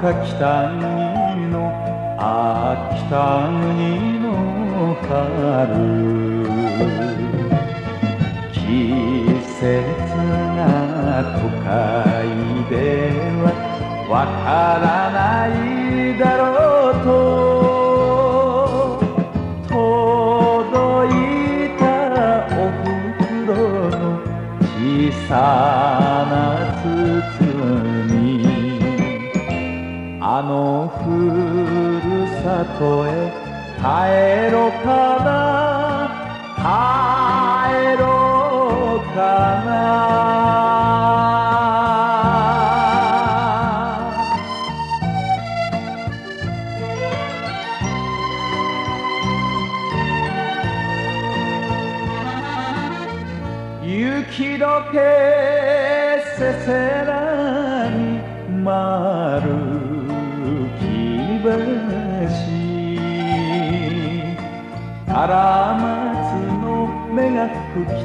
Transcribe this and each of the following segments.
か北国のあ北国の春季節が都会ではわからない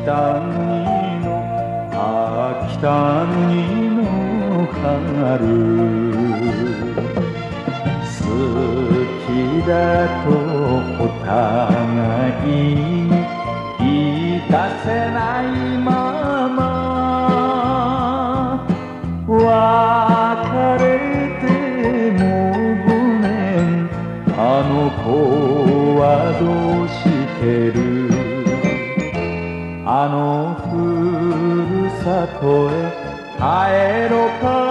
北国のあ北国の春好きだとお互いに言い出せないまま。別れてもう五年あの子はどうしてる？るさとへ帰ろうか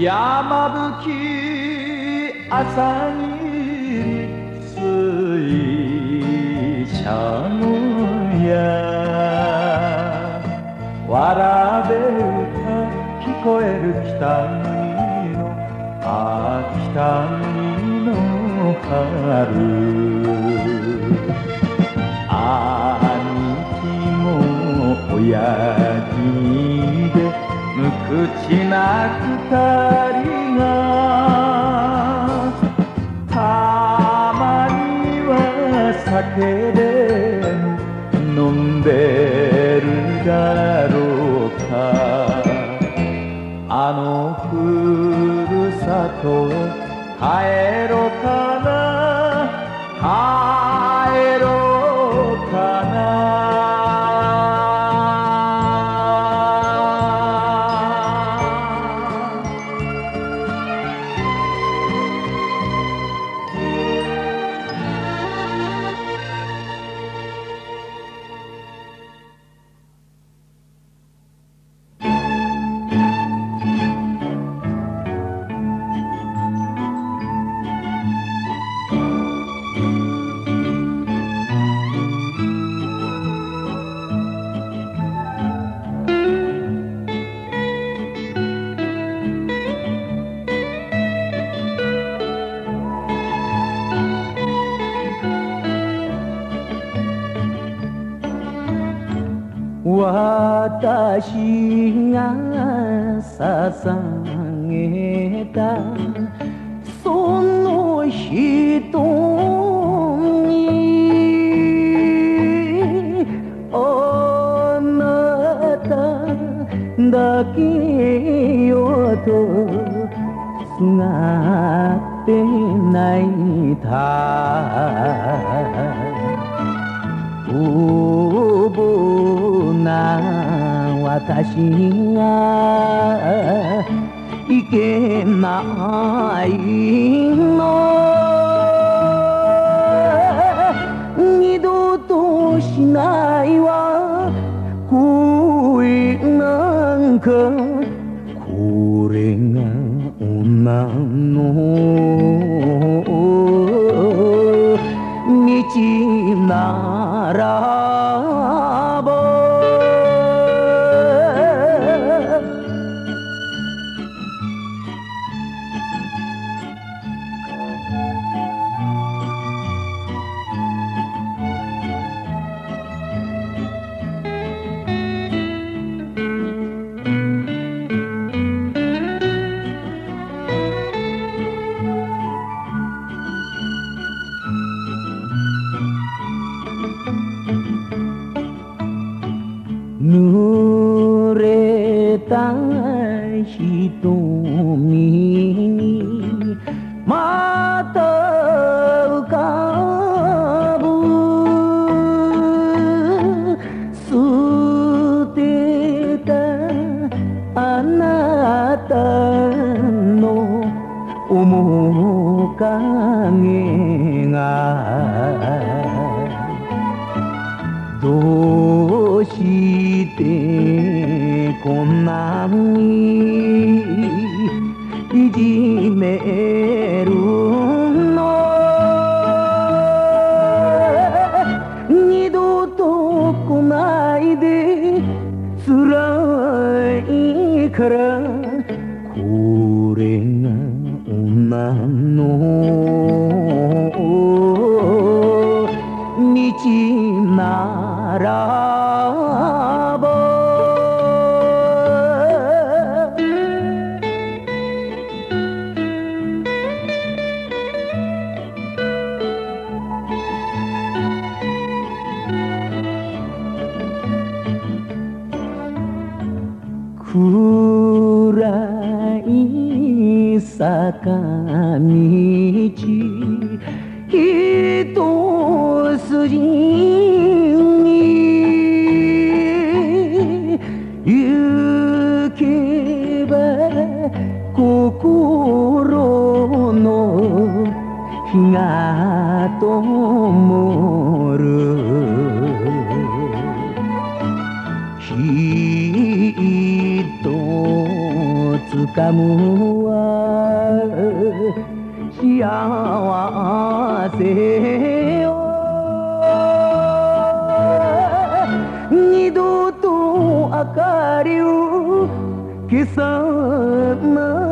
山吹き朝に水車のや。わらべ歌聞こえる北国のあ北国の春。兄貴も親父で無口な二人がたまには酒で飲んでるだろうか。あのふるさと帰ろか。私が捧げた。その人にあなただけよとすがって泣いた。無謀な私がいけないの二度としないわ。恋なんか。これが女の。道なら。今の amor te ama se nido tu acariu que são não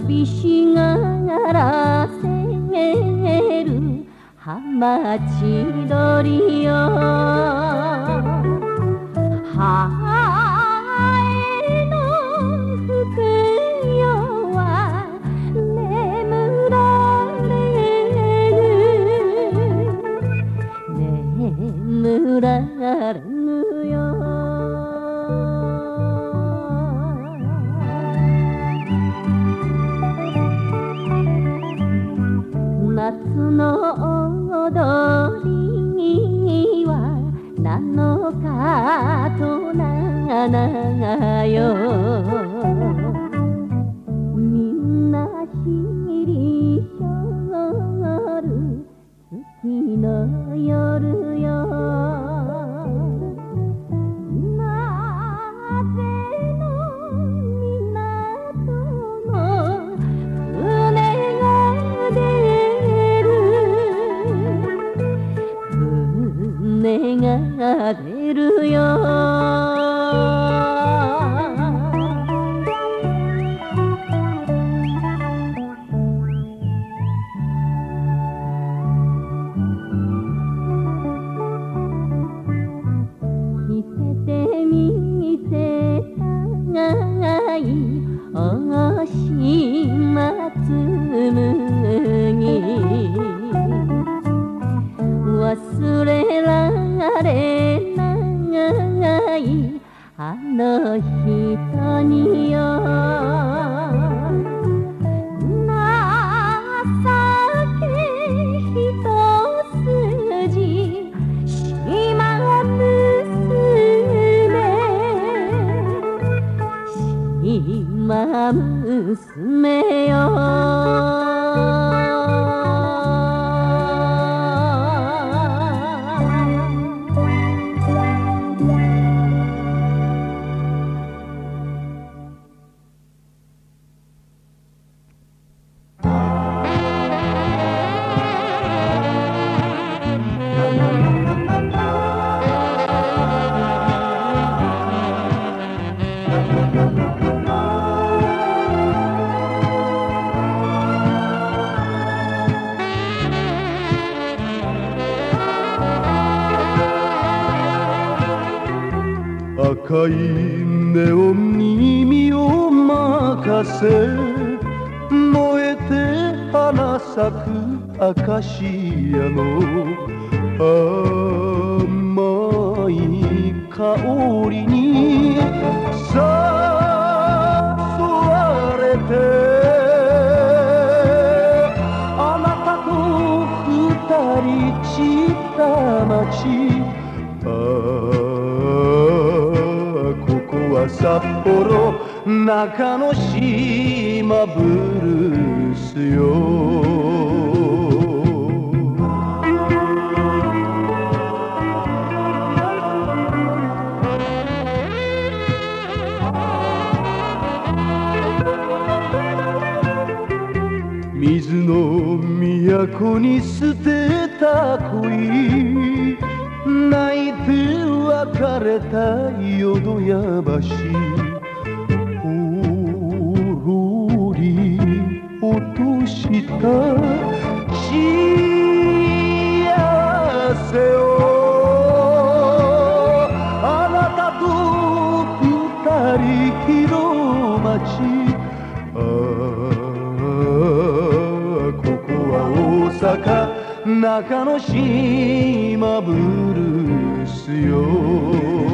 寂しがら待ち鳥よ母への服よは眠られる眠られるよ。夏の踊りは何のかと長がよ。みんな知りしょる月の夜よ。されないあの人に赤い目を耳を任せ燃えて花咲くアカシアの甘い香りに誘われてあなたと二人散った街は札幌中野島ブルースよ。水の都に捨てた恋。れた淀屋橋ほろり落とした幸せを。あなたとぴったり町ああここは大阪。中之島村 canción.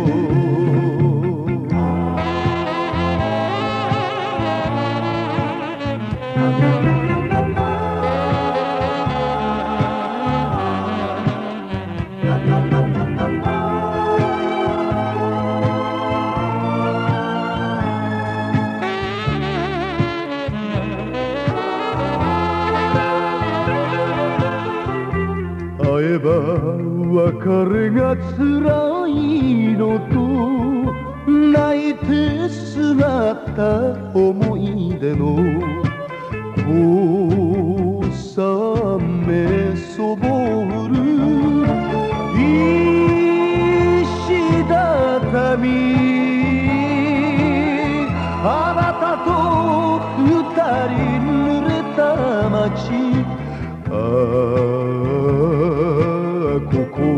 彼が辛いのと泣いてすがった思い出の小雨そぼる石畳。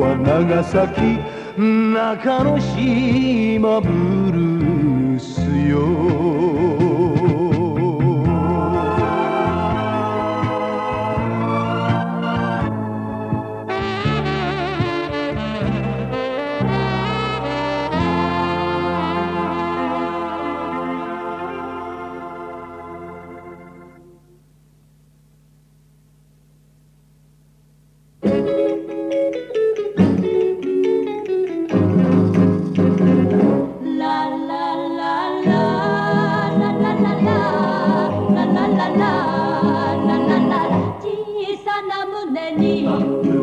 は長崎中之島ブルースよ。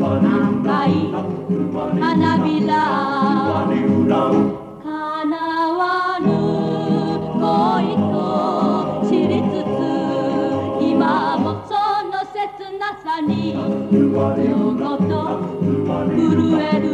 何花びら。叶わぬ恋と知りつつ今もその切なさに夜ご震える。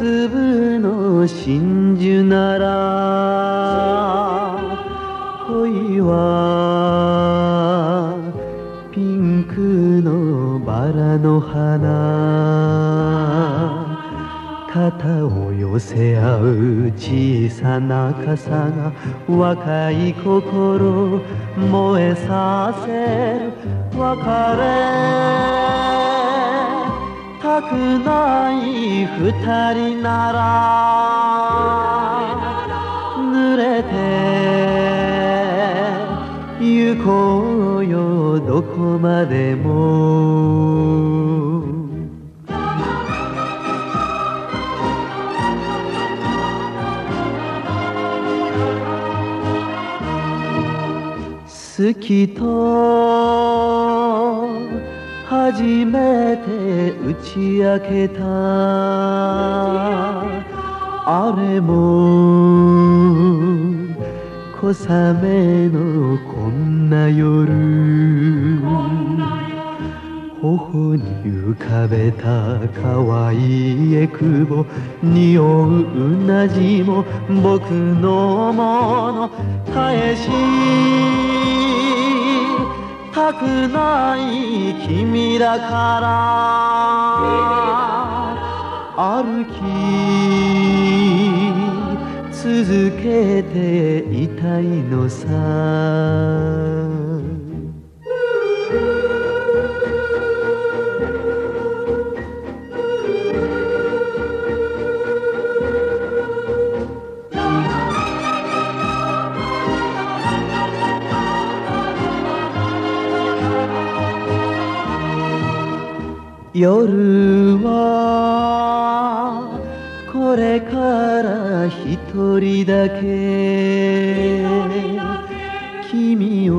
粒の真珠なら恋はピンクのバラの花肩を寄せ合う小さな傘が若い心燃えさせる別れ。たくない二人なら濡れて行こうよどこまでも。好きと初めて打ち明けた。あれも小雨のこんな夜頬に浮かべた可愛いえくぼ匂ううなじも僕のもの返し。たくない君だから。歩き続けていたいのさ。夜はこれから一人だけ。君を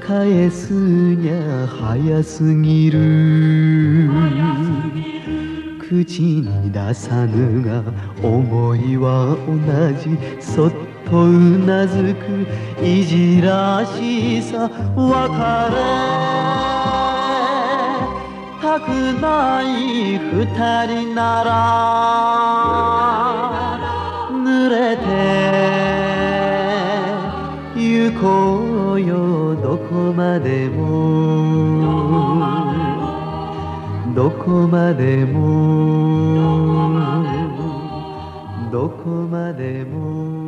返すにゃ早すぎる。口に出さぬが思いは同じ。そっとうなずくいじらしさ別れ。たくない二人なら濡れて行こうよどこまでも。どこまでも。どこまでも。